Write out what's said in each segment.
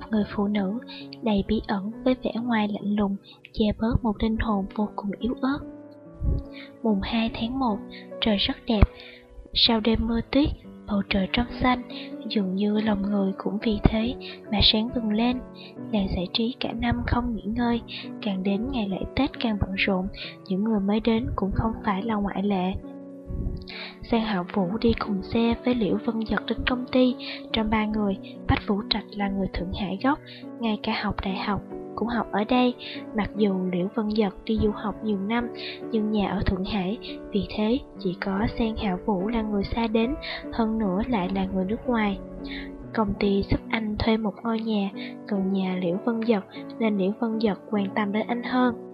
một người phụ nữ đầy bí ẩn với vẻ ngoài lạnh lùng, che bớt một linh hồn vô cùng yếu ớt. Mùng 2 tháng 1, trời rất đẹp. Sau đêm mưa tuyết, bầu trời trong xanh, dường như lòng người cũng vì thế mà sáng bừng lên. Làng giải trí cả năm không nghỉ ngơi, càng đến ngày lễ Tết càng bận rộn, những người mới đến cũng không phải là ngoại lệ. Giang Hạo Vũ đi cùng xe với Liễu Vân Giật đến công ty. Trong ba người, Bách Vũ Trạch là người Thượng Hải gốc, ngay cả học đại học cũng học ở đây. Mặc dù Liễu Vân Giật đi du học nhiều năm, nhưng nhà ở Thượng Hải, vì thế chỉ có Giang Hạo Vũ là người xa đến, hơn nữa lại là người nước ngoài. Công ty giúp anh thuê một ngôi nhà gần nhà Liễu Vân Giật nên Liễu Vân Giật quan tâm đến anh hơn.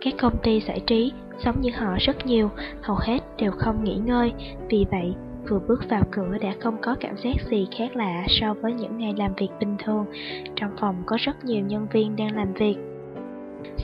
Các công ty giải trí giống như họ rất nhiều, hầu hết đều không nghỉ ngơi, vì vậy vừa bước vào cửa đã không có cảm giác gì khác lạ so với những ngày làm việc bình thường. Trong phòng có rất nhiều nhân viên đang làm việc.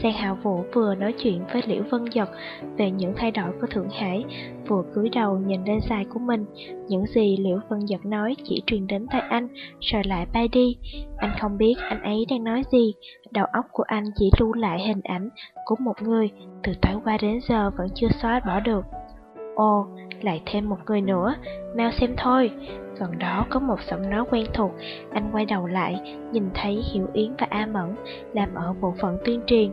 Giang Hạo Vũ vừa nói chuyện với Liễu Vân Giật về những thay đổi của Thượng Hải, vừa cúi đầu nhìn lên dài của mình. Những gì Liễu Vân Giật nói chỉ truyền đến tai anh, rồi lại bay đi. Anh không biết anh ấy đang nói gì, đầu óc của anh chỉ lưu lại hình ảnh của một người, từ tối qua đến giờ vẫn chưa xóa bỏ được. Ồ, lại thêm một người nữa, mau xem thôi. Gần đó có một giọng nói quen thuộc, anh quay đầu lại, nhìn thấy Hiểu Yến và A Mẫn làm ở bộ phận tuyên truyền.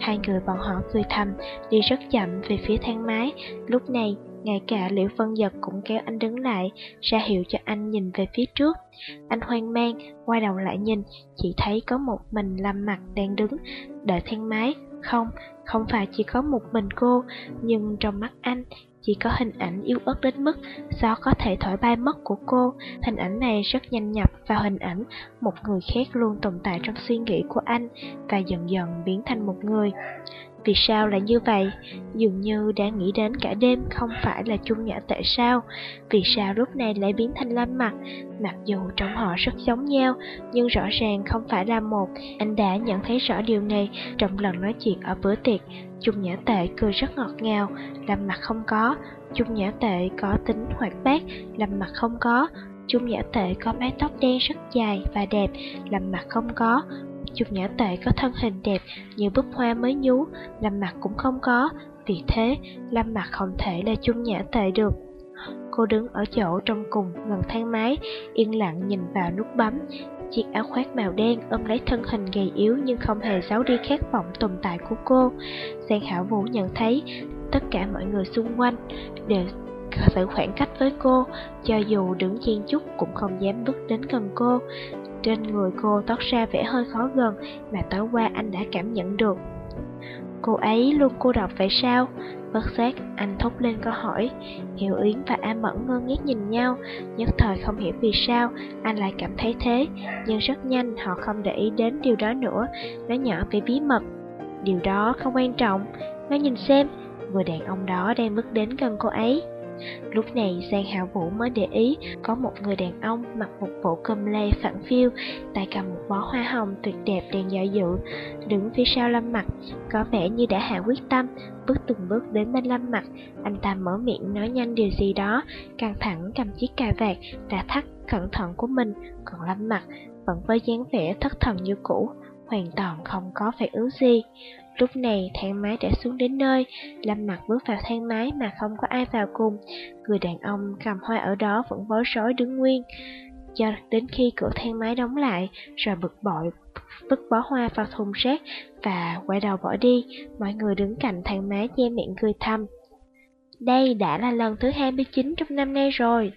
Hai người bọn họ cười thầm, đi rất chậm về phía thang máy. Lúc này, ngay cả Liễu Vân Giật cũng kéo anh đứng lại, ra hiệu cho anh nhìn về phía trước. Anh hoang mang, quay đầu lại nhìn, chỉ thấy có một mình Lâm Mặt đang đứng, đợi thang máy. Không, không phải chỉ có một mình cô, nhưng trong mắt anh chỉ có hình ảnh yếu ớt đến mức gió có thể thổi bay mất của cô. Hình ảnh này rất nhanh nhập vào hình ảnh một người khác luôn tồn tại trong suy nghĩ của anh và dần dần biến thành một người. Vì sao lại như vậy? Dường như đã nghĩ đến cả đêm không phải là chung nhã tại sao? Vì sao lúc này lại biến thành Lâm Mặt? Mặc dù trong họ rất giống nhau, nhưng rõ ràng không phải là một. Anh đã nhận thấy rõ điều này trong lần nói chuyện ở bữa tiệc. Chung nhã tệ cười rất ngọt ngào, Lâm Mặt không có. Chung nhã tệ có tính hoạt bát, Lâm Mặt không có. Chung nhã tệ có mái tóc đen rất dài và đẹp, Lâm Mặt không có. Chụp nhã tệ có thân hình đẹp như búp hoa mới nhú, Lâm mặt cũng không có, vì thế Lâm mặt không thể là chung nhã tệ được. Cô đứng ở chỗ trong cùng gần thang máy, yên lặng nhìn vào nút bấm. Chiếc áo khoác màu đen ôm lấy thân hình gầy yếu nhưng không hề giấu đi khát vọng tồn tại của cô. Giang Hảo Vũ nhận thấy tất cả mọi người xung quanh đều giữ khoảng cách với cô, cho dù đứng chen chút cũng không dám bước đến gần cô. Trên người cô toát ra vẻ hơi khó gần mà tối qua anh đã cảm nhận được. Cô ấy luôn cô độc vậy sao? Bất giác, anh thốt lên câu hỏi. hiệu Yến và A Mẫn ngơ ngác nhìn nhau, nhất thời không hiểu vì sao anh lại cảm thấy thế. Nhưng rất nhanh họ không để ý đến điều đó nữa, nói nhỏ về bí mật. Điều đó không quan trọng, nó nhìn xem, người đàn ông đó đang bước đến gần cô ấy. Lúc này Giang Hạo Vũ mới để ý có một người đàn ông mặc một bộ cơm lê phản phiêu, tay cầm một bó hoa hồng tuyệt đẹp đang dạo dự, đứng phía sau Lâm Mặc, có vẻ như đã hạ quyết tâm, bước từng bước đến bên Lâm Mặc. anh ta mở miệng nói nhanh điều gì đó, căng thẳng cầm chiếc cà vạt đã thắt cẩn thận của mình, còn Lâm Mặc vẫn với dáng vẻ thất thần như cũ, hoàn toàn không có phản ứng gì. Lúc này thang máy đã xuống đến nơi, Lâm mặt bước vào thang máy mà không có ai vào cùng. Người đàn ông cầm hoa ở đó vẫn bối rối đứng nguyên. Cho đến khi cửa thang máy đóng lại, rồi bực bội vứt bó hoa vào thùng rác và quay đầu bỏ đi. Mọi người đứng cạnh thang máy che miệng cười thầm. Đây đã là lần thứ 29 trong năm nay rồi.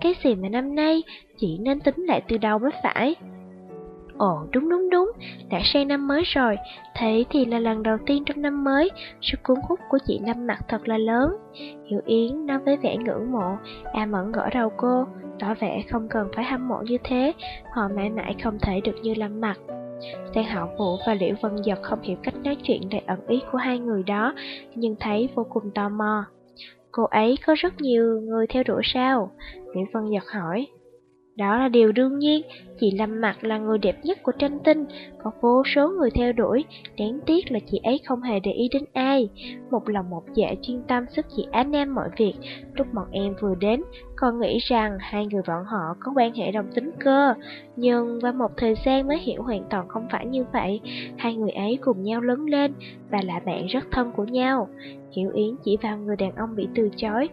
Cái gì mà năm nay, chỉ nên tính lại từ đầu mới phải. Ồ đúng đúng đúng, đã sang năm mới rồi, thế thì là lần đầu tiên trong năm mới, sự cuốn hút của chị Lâm mặt thật là lớn. Hiểu Yến nói với vẻ ngưỡng mộ, A Mẫn gõ đầu cô, tỏ vẻ không cần phải hâm mộ như thế, họ mãi mãi không thể được như Lâm mặt. Giang Hạo Vũ và Liễu Vân Giật không hiểu cách nói chuyện đầy ẩn ý của hai người đó, nhưng thấy vô cùng tò mò. Cô ấy có rất nhiều người theo đuổi sao? Liễu Vân Giật hỏi. Đó là điều đương nhiên, chị Lâm Mặc là người đẹp nhất của tranh tinh, có vô số người theo đuổi, đáng tiếc là chị ấy không hề để ý đến ai. Một lòng một dạ chuyên tâm sức chị Anh Nam mọi việc, lúc bọn em vừa đến, còn nghĩ rằng hai người bọn họ có quan hệ đồng tính cơ. Nhưng qua một thời gian mới hiểu hoàn toàn không phải như vậy, hai người ấy cùng nhau lớn lên và là bạn rất thân của nhau. Hiểu Yến chỉ vào người đàn ông bị từ chối,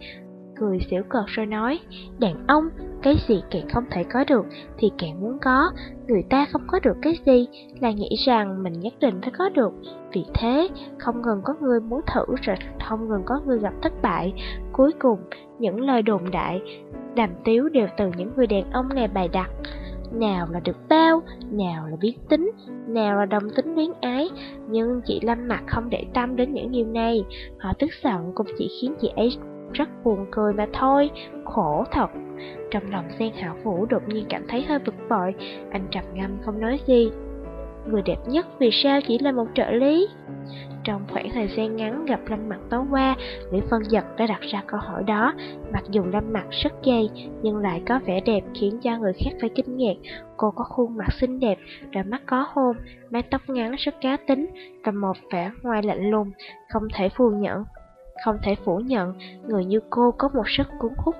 cười xỉu cợt rồi nói, đàn ông, cái gì càng không thể có được thì càng muốn có, người ta không có được cái gì là nghĩ rằng mình nhất định phải có được. Vì thế, không ngừng có người muốn thử rồi không ngừng có người gặp thất bại. Cuối cùng, những lời đồn đại, đàm tiếu đều từ những người đàn ông này bày đặt. Nào là được bao, nào là biến tính, nào là đồng tính luyến ái Nhưng chị Lâm mặt không để tâm đến những điều này Họ tức giận cũng chỉ khiến chị ấy rất buồn cười mà thôi, khổ thật. Trong lòng sen hạo vũ đột nhiên cảm thấy hơi bực bội, anh trầm ngâm không nói gì. Người đẹp nhất vì sao chỉ là một trợ lý? Trong khoảng thời gian ngắn gặp Lâm Mặt tối qua, Lý Phân Giật đã đặt ra câu hỏi đó. Mặc dù Lâm Mặt rất gầy, nhưng lại có vẻ đẹp khiến cho người khác phải kinh ngạc. Cô có khuôn mặt xinh đẹp, đôi mắt có hôn, mái tóc ngắn rất cá tính và một vẻ ngoài lạnh lùng, không thể phủ nhận. Không thể phủ nhận, người như cô có một sức cuốn hút,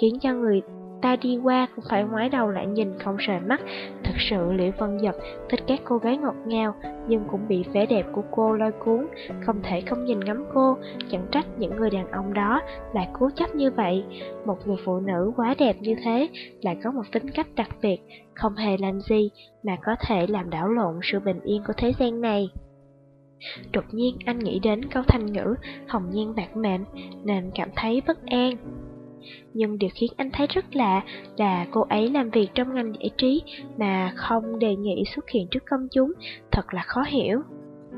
khiến cho người ta đi qua cũng phải ngoái đầu lại nhìn không rời mắt. Thật sự Liễu Vân dật thích các cô gái ngọt ngào, nhưng cũng bị vẻ đẹp của cô lôi cuốn, không thể không nhìn ngắm cô, chẳng trách những người đàn ông đó lại cố chấp như vậy. Một người phụ nữ quá đẹp như thế lại có một tính cách đặc biệt, không hề làm gì mà có thể làm đảo lộn sự bình yên của thế gian này. Đột nhiên anh nghĩ đến câu thành ngữ hồng nhiên bạc mệnh nên cảm thấy bất an. Nhưng điều khiến anh thấy rất lạ là cô ấy làm việc trong ngành giải trí mà không đề nghị xuất hiện trước công chúng, thật là khó hiểu.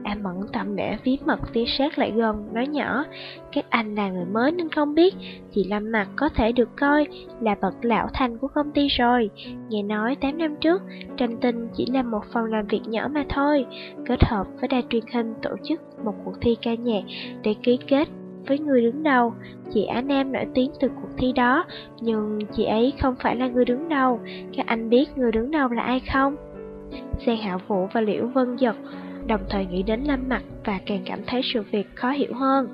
Em Mẫn tâm bẻ bí mật phía sát lại gần, nói nhỏ, các anh là người mới nên không biết, chị Lâm Mặt có thể được coi là bậc lão thành của công ty rồi. Nghe nói 8 năm trước, tranh tinh chỉ là một phòng làm việc nhỏ mà thôi, kết hợp với đài truyền hình tổ chức một cuộc thi ca nhạc để ký kết với người đứng đầu. Chị Á Nam nổi tiếng từ cuộc thi đó, nhưng chị ấy không phải là người đứng đầu. Các anh biết người đứng đầu là ai không? Giang Hạo Vũ và Liễu Vân Giật đồng thời nghĩ đến Lâm Mặc và càng cảm thấy sự việc khó hiểu hơn.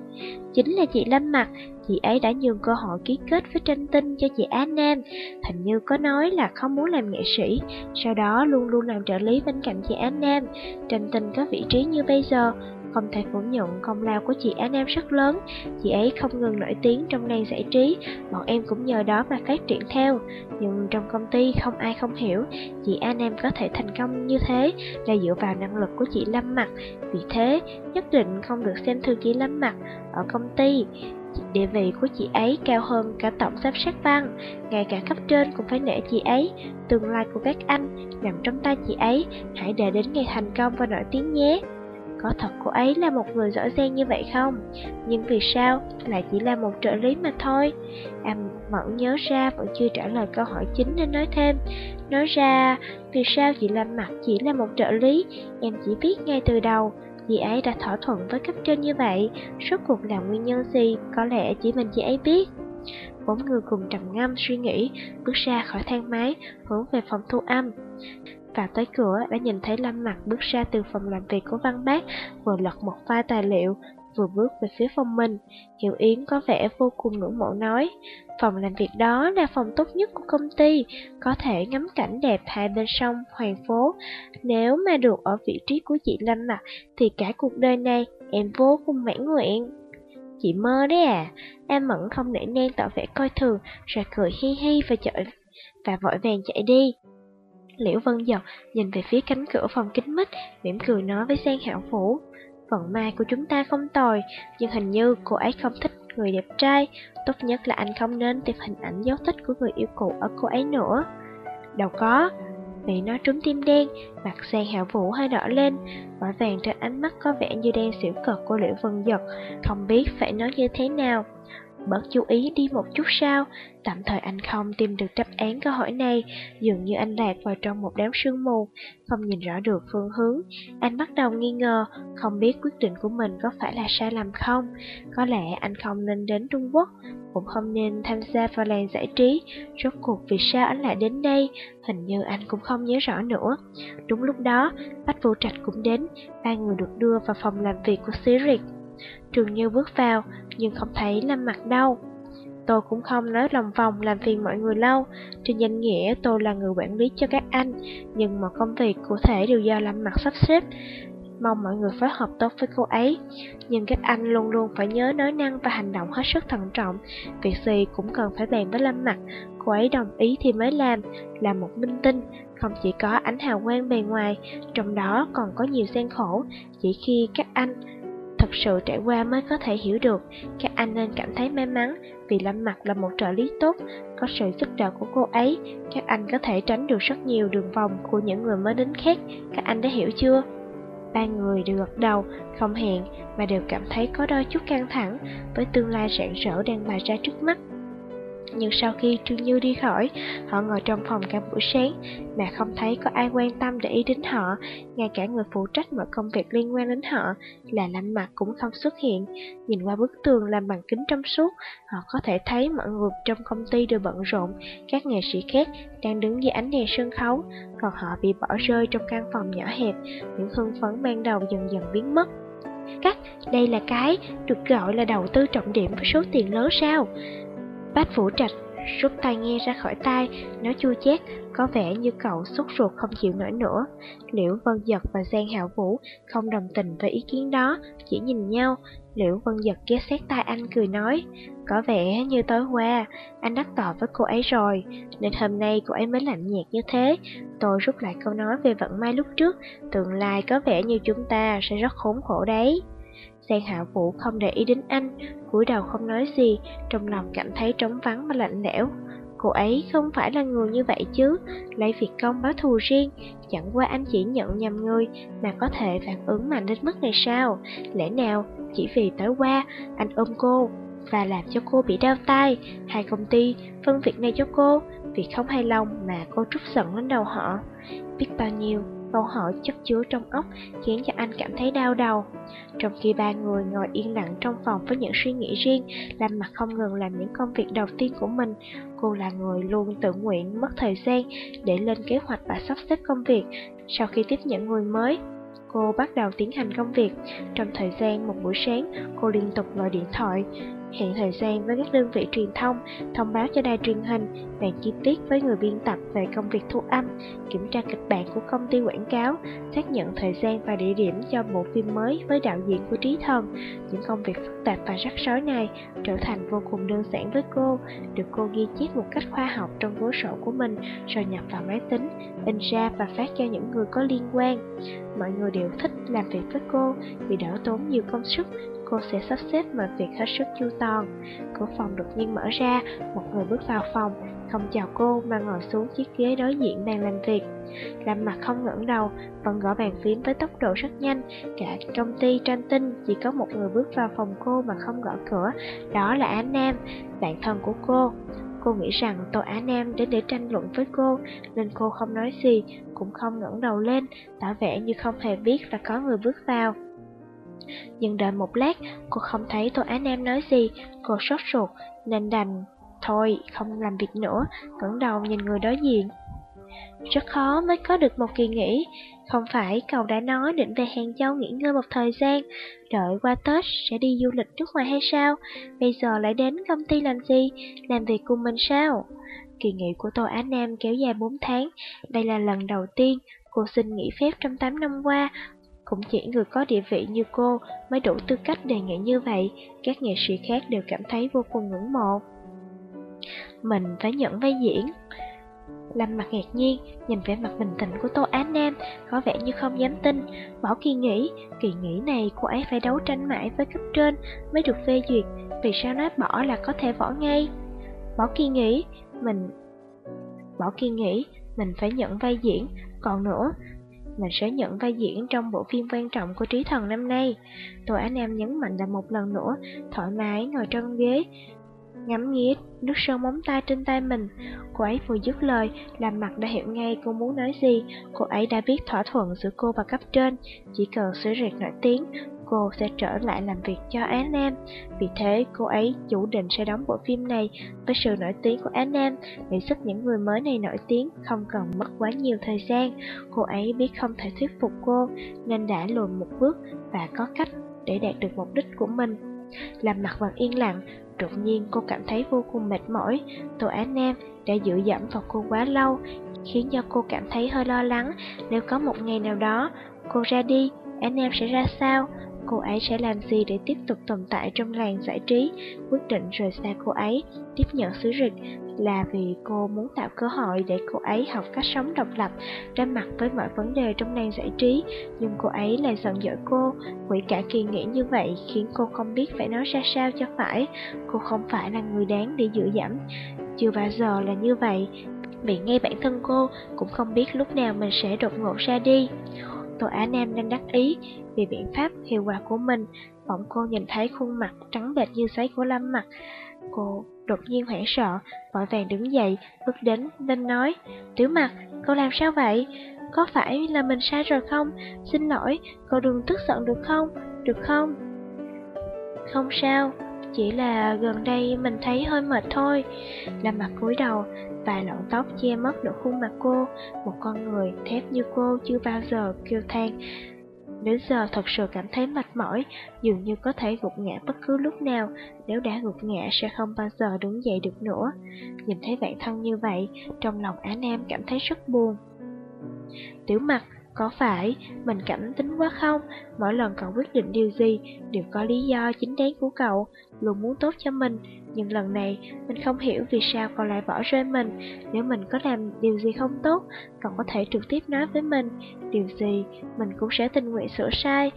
Chính là chị Lâm Mặc, chị ấy đã nhường cơ hội ký kết với tranh tinh cho chị Á Nam, hình như có nói là không muốn làm nghệ sĩ, sau đó luôn luôn làm trợ lý bên cạnh chị Á Nam. Tranh tinh có vị trí như bây giờ, không thể phủ nhận công lao của chị Á Nam rất lớn, chị ấy không ngừng nổi tiếng trong làng giải trí, bọn em cũng nhờ đó mà phát triển theo. Nhưng trong công ty không ai không hiểu, chị Á Nam có thể thành công như thế là dựa vào năng lực của chị Lâm Mặt. Vì thế, nhất định không được xem thường chị Lâm Mặt ở công ty. Địa vị của chị ấy cao hơn cả tổng giám sát văn, ngay cả cấp trên cũng phải nể chị ấy. Tương lai của các anh nằm trong tay chị ấy, hãy để đến ngày thành công và nổi tiếng nhé. Có thật cô ấy là một người giỏi giang như vậy không? Nhưng vì sao lại chỉ là một trợ lý mà thôi? Em mẫn nhớ ra vẫn chưa trả lời câu hỏi chính nên nói thêm. Nói ra, vì sao chị làm mặt chỉ là một trợ lý? Em chỉ biết ngay từ đầu. Chị ấy đã thỏa thuận với cấp trên như vậy, rốt cuộc là nguyên nhân gì, có lẽ chỉ mình chị ấy biết. Bốn người cùng trầm ngâm suy nghĩ, bước ra khỏi thang máy, hướng về phòng thu âm. Vào tới cửa đã nhìn thấy Lâm Mặt bước ra từ phòng làm việc của Văn Bác, vừa lật một file tài liệu, vừa bước về phía phòng mình. Hiểu Yến có vẻ vô cùng ngưỡng mộ nói, phòng làm việc đó là phòng tốt nhất của công ty, có thể ngắm cảnh đẹp hai bên sông, hoàng phố. Nếu mà được ở vị trí của chị Lâm Mặt thì cả cuộc đời này em vô cùng mãn nguyện. Chị mơ đấy à, em mẫn không nể nang tỏ vẻ coi thường, rồi cười hi hi và chợ và vội vàng chạy đi. Liễu Vân Dật nhìn về phía cánh cửa phòng kính mít, mỉm cười nói với Giang Hạo Vũ. Vận may của chúng ta không tồi, nhưng hình như cô ấy không thích người đẹp trai. Tốt nhất là anh không nên tìm hình ảnh dấu tích của người yêu cũ ở cô ấy nữa. Đâu có, bị nó trúng tim đen, mặt Giang Hạo Vũ hơi đỏ lên, vỏ vàng trên ánh mắt có vẻ như đang xỉu cợt của Liễu Vân Giật, không biết phải nói như thế nào bớt chú ý đi một chút sao? Tạm thời anh không tìm được đáp án câu hỏi này. Dường như anh lạc vào trong một đám sương mù, Không nhìn rõ được phương hướng. Anh bắt đầu nghi ngờ, Không biết quyết định của mình có phải là sai lầm không? Có lẽ anh không nên đến Trung Quốc, Cũng không nên tham gia vào làng giải trí. Rốt cuộc vì sao anh lại đến đây? Hình như anh cũng không nhớ rõ nữa. Đúng lúc đó, Bách Vũ Trạch cũng đến. Ba người được đưa vào phòng làm việc của Sirius Trường Như bước vào, nhưng không thấy Lâm Mặc đâu. Tôi cũng không nói lòng vòng làm phiền mọi người lâu. Trên danh nghĩa tôi là người quản lý cho các anh, nhưng mọi công việc cụ thể đều do Lâm Mặc sắp xếp. Mong mọi người phối hợp tốt với cô ấy. Nhưng các anh luôn luôn phải nhớ nói năng và hành động hết sức thận trọng. Việc gì cũng cần phải bàn với Lâm Mặc. Cô ấy đồng ý thì mới làm, là một minh tinh, không chỉ có ánh hào quang bề ngoài, trong đó còn có nhiều gian khổ. Chỉ khi các anh Thật sự trải qua mới có thể hiểu được, các anh nên cảm thấy may mắn vì Lâm Mặt là một trợ lý tốt, có sự giúp đỡ của cô ấy, các anh có thể tránh được rất nhiều đường vòng của những người mới đến khác, các anh đã hiểu chưa? Ba người đều gật đầu, không hẹn, mà đều cảm thấy có đôi chút căng thẳng với tương lai rạng rỡ đang bày ra trước mắt. Nhưng sau khi Trương Như đi khỏi, họ ngồi trong phòng cả buổi sáng mà không thấy có ai quan tâm để ý đến họ, ngay cả người phụ trách mọi công việc liên quan đến họ là Lâm Mặt cũng không xuất hiện. Nhìn qua bức tường làm bằng kính trong suốt, họ có thể thấy mọi người trong công ty đều bận rộn, các nghệ sĩ khác đang đứng dưới ánh đèn sân khấu, còn họ bị bỏ rơi trong căn phòng nhỏ hẹp, những hưng phấn ban đầu dần dần biến mất. Cách, đây là cái được gọi là đầu tư trọng điểm với số tiền lớn sao? Bách Vũ Trạch rút tai nghe ra khỏi tai, nói chua chát, có vẻ như cậu sốt ruột không chịu nổi nữa. Liễu Vân Giật và Giang Hạo Vũ không đồng tình với ý kiến đó, chỉ nhìn nhau. Liễu Vân Giật ghé sát tai anh cười nói, có vẻ như tối qua anh đắc tội với cô ấy rồi, nên hôm nay cô ấy mới lạnh nhạt như thế. Tôi rút lại câu nói về vận may lúc trước, tương lai có vẻ như chúng ta sẽ rất khốn khổ đấy. Giang Hạ Vũ không để ý đến anh, cúi đầu không nói gì, trong lòng cảm thấy trống vắng và lạnh lẽo. Cô ấy không phải là người như vậy chứ, lấy việc công báo thù riêng, chẳng qua anh chỉ nhận nhầm người mà có thể phản ứng mạnh đến mức này sao? Lẽ nào chỉ vì tối qua anh ôm cô và làm cho cô bị đau tay, hai công ty phân việc này cho cô, vì không hài lòng mà cô trút giận lên đầu họ. Biết bao nhiêu câu hỏi chất chứa trong óc khiến cho anh cảm thấy đau đầu. Trong khi ba người ngồi yên lặng trong phòng với những suy nghĩ riêng, làm mặt không ngừng làm những công việc đầu tiên của mình, cô là người luôn tự nguyện mất thời gian để lên kế hoạch và sắp xếp công việc. Sau khi tiếp nhận người mới, cô bắt đầu tiến hành công việc. Trong thời gian một buổi sáng, cô liên tục gọi điện thoại, hẹn thời gian với các đơn vị truyền thông, thông báo cho đài truyền hình, bàn chi tiết với người biên tập về công việc thu âm, kiểm tra kịch bản của công ty quảng cáo, xác nhận thời gian và địa điểm cho bộ phim mới với đạo diễn của Trí Thần. Những công việc phức tạp và rắc rối này trở thành vô cùng đơn giản với cô, được cô ghi chép một cách khoa học trong cuốn sổ của mình, rồi nhập vào máy tính, in ra và phát cho những người có liên quan. Mọi người đều thích làm việc với cô vì đỡ tốn nhiều công sức, cô sẽ sắp xếp mọi việc hết sức chu toàn. Cửa phòng đột nhiên mở ra, một người bước vào phòng, không chào cô mà ngồi xuống chiếc ghế đối diện bàn làm việc. Làm mặt không ngẩng đầu, vẫn gõ bàn phím với tốc độ rất nhanh. Cả công ty tranh tinh chỉ có một người bước vào phòng cô mà không gõ cửa, đó là Á Nam, bạn thân của cô. Cô nghĩ rằng Tô Á Nam đến để tranh luận với cô, nên cô không nói gì, cũng không ngẩng đầu lên, tỏ vẻ như không hề biết là có người bước vào. Nhưng đợi một lát, cô không thấy Tô Á Nam nói gì, cô sốt ruột, nên đành Thôi, không làm việc nữa, ngẩng đầu nhìn người đối diện. Rất khó mới có được một kỳ nghỉ, không phải cậu đã nói định về Hàng Châu nghỉ ngơi một thời gian, đợi qua Tết sẽ đi du lịch nước ngoài hay sao? Bây giờ lại đến công ty làm gì? Làm việc cùng mình sao? Kỳ nghỉ của Tô Á Nam kéo dài 4 tháng, đây là lần đầu tiên cô xin nghỉ phép trong 8 năm qua, cũng chỉ người có địa vị như cô mới đủ tư cách đề nghị như vậy, các nghệ sĩ khác đều cảm thấy vô cùng ngưỡng mộ. Mình phải nhận vai diễn. Lâm mặt ngạc nhiên, nhìn vẻ mặt bình tĩnh của Tô Á Nam, có vẻ như không dám tin. Bỏ kỳ nghỉ, kỳ nghỉ này cô ấy phải đấu tranh mãi với cấp trên mới được phê duyệt, vì sao nói bỏ là có thể bỏ ngay. Bỏ kỳ nghỉ, mình... Bỏ kỳ nghỉ, mình phải nhận vai diễn, còn nữa, mình sẽ nhận vai diễn trong bộ phim quan trọng của Trí Thần năm nay. Tô Á Nam nhấn mạnh lại một lần nữa, thoải mái ngồi trên ghế, ngắm nghía nước sơn móng tay trên tay mình. Cô ấy vừa dứt lời, làm mặt đã hiểu ngay cô muốn nói gì. Cô ấy đã biết thỏa thuận giữa cô và cấp trên, chỉ cần sửa rệt nổi tiếng, cô sẽ trở lại làm việc cho Á Nam. Vì thế, cô ấy chủ định sẽ đóng bộ phim này với sự nổi tiếng của Á Nam để giúp những người mới này nổi tiếng không cần mất quá nhiều thời gian. Cô ấy biết không thể thuyết phục cô, nên đã lùi một bước và có cách để đạt được mục đích của mình. Làm mặt vẫn yên lặng, đột nhiên cô cảm thấy vô cùng mệt mỏi. Tô Á Nam đã dựa dẫm vào cô quá lâu, khiến cho cô cảm thấy hơi lo lắng. Nếu có một ngày nào đó cô ra đi, Á Nam sẽ ra sao? Cô ấy sẽ làm gì để tiếp tục tồn tại trong làng giải trí, quyết định rời xa cô ấy, tiếp nhận sứ rịch là vì cô muốn tạo cơ hội để cô ấy học cách sống độc lập, ra mặt với mọi vấn đề trong làng giải trí, nhưng cô ấy lại giận dỗi cô, quỷ cả kỳ nghĩ như vậy khiến cô không biết phải nói ra sao cho phải, cô không phải là người đáng để dựa dẫm, chưa bao giờ là như vậy, vì ngay bản thân cô cũng không biết lúc nào mình sẽ đột ngột ra đi. Tô Á Nam đang đắc ý vì biện pháp hiệu quả của mình. Bỗng cô nhìn thấy khuôn mặt trắng bệch như giấy của Lâm mặt. Cô đột nhiên hoảng sợ, vội vàng đứng dậy, bước đến lên nói, Tiểu mặt, cô làm sao vậy? Có phải là mình sai rồi không? Xin lỗi, cô đừng tức giận được không? Được không? Không sao, chỉ là gần đây mình thấy hơi mệt thôi. Lâm mặt cúi đầu, vài lọn tóc che mất nửa khuôn mặt cô, một con người thép như cô chưa bao giờ kêu than. Đến giờ thật sự cảm thấy mệt mỏi, dường như có thể gục ngã bất cứ lúc nào, nếu đã gục ngã sẽ không bao giờ đứng dậy được nữa. Nhìn thấy bản thân như vậy, trong lòng Á Nam cảm thấy rất buồn. Tiểu mặt, có phải mình cảm tính quá không? Mỗi lần cậu quyết định điều gì đều có lý do chính đáng của cậu, luôn muốn tốt cho mình. Nhưng lần này mình không hiểu vì sao cậu lại bỏ rơi mình. Nếu mình có làm điều gì không tốt, cậu có thể trực tiếp nói với mình. Điều gì mình cũng sẽ tình nguyện sửa sai.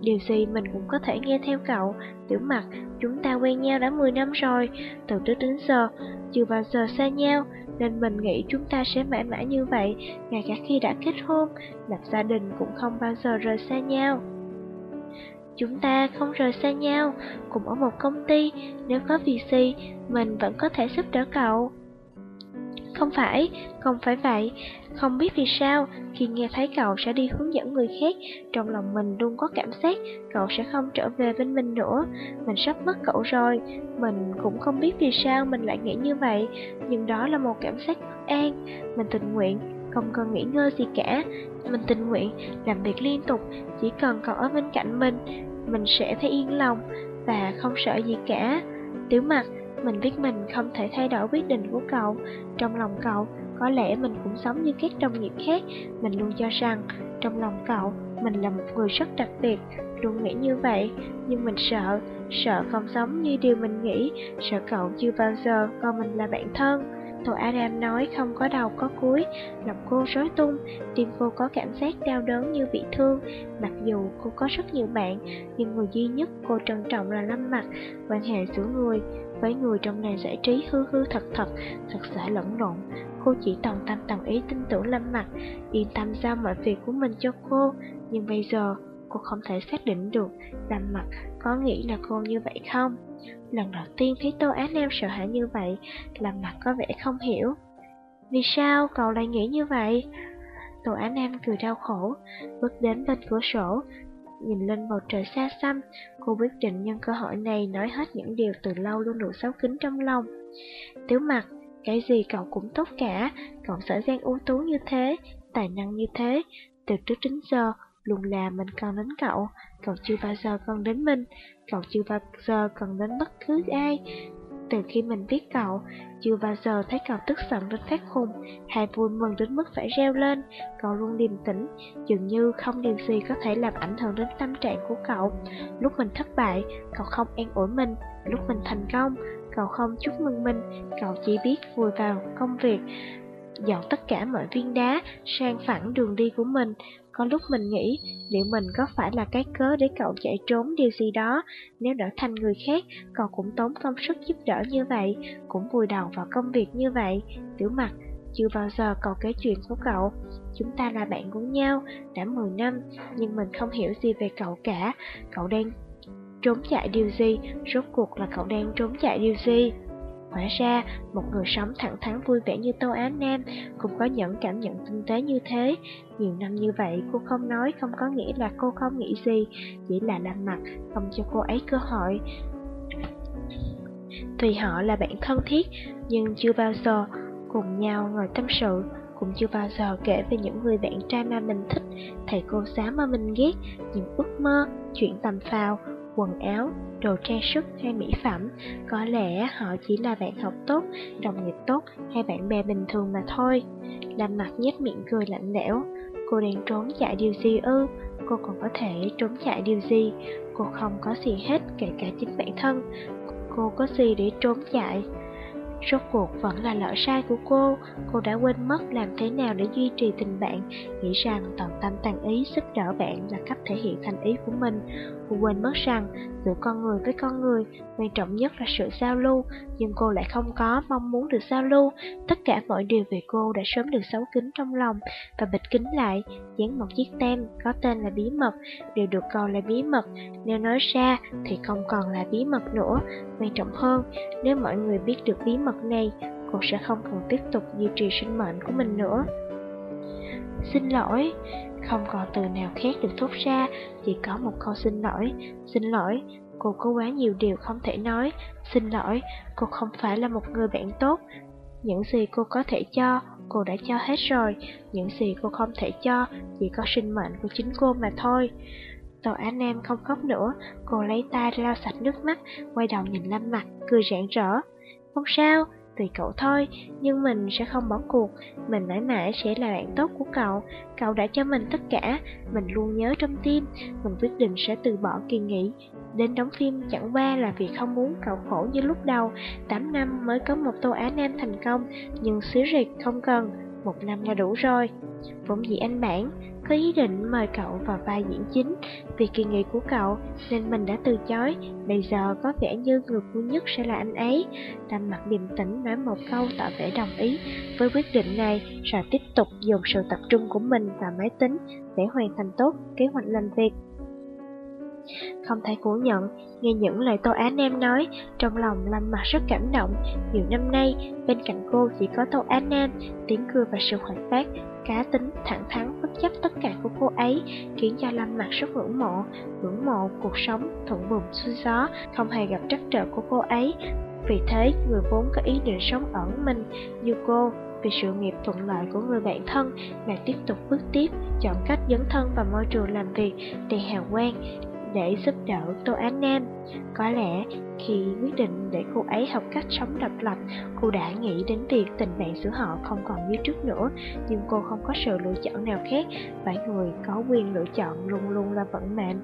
Điều gì mình cũng có thể nghe theo cậu Tiểu mặt, chúng ta quen nhau đã 10 năm rồi Từ trước đến giờ, chưa bao giờ xa nhau Nên mình nghĩ chúng ta sẽ mãi mãi như vậy Ngay cả khi đã kết hôn Lập gia đình cũng không bao giờ rời xa nhau. Chúng ta không rời xa nhau Cùng ở một công ty Nếu có việc gì, mình vẫn có thể giúp đỡ cậu không phải, không phải vậy. Không biết vì sao, khi nghe thấy cậu sẽ đi hướng dẫn người khác, trong lòng mình luôn có cảm giác cậu sẽ không trở về bên mình nữa. Mình sắp mất cậu rồi, mình cũng không biết vì sao mình lại nghĩ như vậy, nhưng đó là một cảm giác an. Mình tình nguyện, không cần nghỉ ngơi gì cả. Mình tình nguyện làm việc liên tục, chỉ cần cậu ở bên cạnh mình, mình sẽ thấy yên lòng và không sợ gì cả. Tiểu mặt, mình biết mình không thể thay đổi quyết định của cậu Trong lòng cậu, có lẽ mình cũng sống như các đồng nghiệp khác Mình luôn cho rằng, trong lòng cậu, mình là một người rất đặc biệt Luôn nghĩ như vậy, nhưng mình sợ Sợ không sống như điều mình nghĩ Sợ cậu chưa bao giờ coi mình là bạn thân Tô Adam nói không có đầu có cuối, lòng cô rối tung, tim cô có cảm giác đau đớn như bị thương. Mặc dù cô có rất nhiều bạn, nhưng người duy nhất cô trân trọng là Lâm Mặt. Quan hệ giữa người với người trong ngành giải trí hư hư thật thật, thật giả lẫn lộn. Cô chỉ toàn tâm toàn ý tin tưởng Lâm Mặt, yên tâm giao mọi việc của mình cho cô. Nhưng bây giờ, cô không thể xác định được Lâm Mặt có nghĩ là cô như vậy không. Lần đầu tiên thấy Tô Á Nam sợ hãi như vậy, Lâm mặt có vẻ không hiểu. Vì sao cậu lại nghĩ như vậy? Tô Á Nam cười đau khổ, bước đến bên cửa sổ, nhìn lên bầu trời xa xăm, cô quyết định nhân cơ hội này nói hết những điều từ lâu luôn đủ xấu kín trong lòng. Tiếu mặt, cái gì cậu cũng tốt cả, cậu sở gian ưu tú như thế, tài năng như thế, từ trước đến giờ luôn là mình cần đến cậu, cậu chưa bao giờ cần đến mình, cậu chưa bao giờ cần đến bất cứ ai. Từ khi mình biết cậu, chưa bao giờ thấy cậu tức giận đến phát khùng, hay vui mừng đến mức phải reo lên, cậu luôn điềm tĩnh, dường như không điều gì có thể làm ảnh hưởng đến tâm trạng của cậu. Lúc mình thất bại, cậu không an ủi mình, lúc mình thành công, cậu không chúc mừng mình, cậu chỉ biết vùi vào công việc, dọn tất cả mọi viên đá sang phẳng đường đi của mình. Có lúc mình nghĩ, liệu mình có phải là cái cớ để cậu chạy trốn điều gì đó? Nếu đã thành người khác, cậu cũng tốn công sức giúp đỡ như vậy, cũng vùi đầu vào công việc như vậy. Tiểu mặt, chưa bao giờ cậu kể chuyện của cậu. Chúng ta là bạn của nhau, đã 10 năm, nhưng mình không hiểu gì về cậu cả. Cậu đang trốn chạy điều gì? Rốt cuộc là cậu đang trốn chạy điều gì? Hóa ra, một người sống thẳng thắn vui vẻ như Tô Á Nam cũng có những cảm nhận tinh tế như thế. Nhiều năm như vậy, cô không nói không có nghĩa là cô không nghĩ gì, chỉ là làm mặt, không cho cô ấy cơ hội. Tùy họ là bạn thân thiết, nhưng chưa bao giờ cùng nhau ngồi tâm sự, cũng chưa bao giờ kể về những người bạn trai mà mình thích, thầy cô giáo mà mình ghét, những ước mơ, chuyện tầm phào, quần áo, đồ trang sức hay mỹ phẩm. Có lẽ họ chỉ là bạn học tốt, đồng nghiệp tốt hay bạn bè bình thường mà thôi. Làm mặt nhếch miệng cười lạnh lẽo. Cô đang trốn chạy điều gì ư? Cô còn có thể trốn chạy điều gì? Cô không có gì hết kể cả chính bản thân. Cô có gì để trốn chạy? Rốt cuộc vẫn là lỡ sai của cô, cô đã quên mất làm thế nào để duy trì tình bạn, nghĩ rằng toàn tâm toàn ý giúp đỡ bạn là cách thể hiện thành ý của mình. Cô quên mất rằng giữa con người với con người, quan trọng nhất là sự giao lưu, nhưng cô lại không có mong muốn được giao lưu. Tất cả mọi điều về cô đã sớm được xấu kín trong lòng và bịt kính lại, dán một chiếc tem có tên là bí mật, đều được coi là bí mật. Nếu nói ra thì không còn là bí mật nữa. Quan trọng hơn, nếu mọi người biết được bí mật này, cô sẽ không còn tiếp tục duy trì sinh mệnh của mình nữa. Xin lỗi, không còn từ nào khác được thốt ra, chỉ có một câu xin lỗi. Xin lỗi, cô có quá nhiều điều không thể nói. Xin lỗi, cô không phải là một người bạn tốt. Những gì cô có thể cho, cô đã cho hết rồi. Những gì cô không thể cho, chỉ có sinh mệnh của chính cô mà thôi. Tô Á Nam không khóc nữa, cô lấy tay lau sạch nước mắt, quay đầu nhìn Lâm Mặt, cười rạng rỡ. Không sao, tùy cậu thôi, nhưng mình sẽ không bỏ cuộc, mình mãi mãi sẽ là bạn tốt của cậu, cậu đã cho mình tất cả, mình luôn nhớ trong tim, mình quyết định sẽ từ bỏ kỳ nghỉ. Đến đóng phim chẳng qua là vì không muốn cậu khổ như lúc đầu, 8 năm mới có một tô Á Nam thành công, nhưng xíu rịt không cần, một năm là đủ rồi. Vốn dĩ anh bản, có ý định mời cậu vào vai diễn chính Vì kỳ nghỉ của cậu nên mình đã từ chối. Bây giờ có vẻ như người vui nhất sẽ là anh ấy. Tâm mặt điềm tĩnh nói một câu tỏ vẻ đồng ý. Với quyết định này rồi tiếp tục dùng sự tập trung của mình vào máy tính Để hoàn thành tốt kế hoạch làm việc không thể phủ nhận, nghe những lời Tô Á Nam nói, trong lòng Lâm mặt rất cảm động. Nhiều năm nay, bên cạnh cô chỉ có Tô Á Nam, tiếng cười và sự hoạt bát, cá tính, thẳng thắn, bất chấp tất cả của cô ấy, khiến cho Lâm mặt rất ngưỡng mộ, ngưỡng mộ cuộc sống thuận buồm xuôi gió, không hề gặp trắc trở của cô ấy. Vì thế, người vốn có ý định sống ẩn mình như cô vì sự nghiệp thuận lợi của người bạn thân mà tiếp tục bước tiếp, chọn cách dấn thân vào môi trường làm việc đầy hào quang, để giúp đỡ Tô Án Nam. Có lẽ khi quyết định để cô ấy học cách sống độc lập, cô đã nghĩ đến việc tình bạn giữa họ không còn như trước nữa, nhưng cô không có sự lựa chọn nào khác, phải người có quyền lựa chọn luôn luôn là vận mệnh.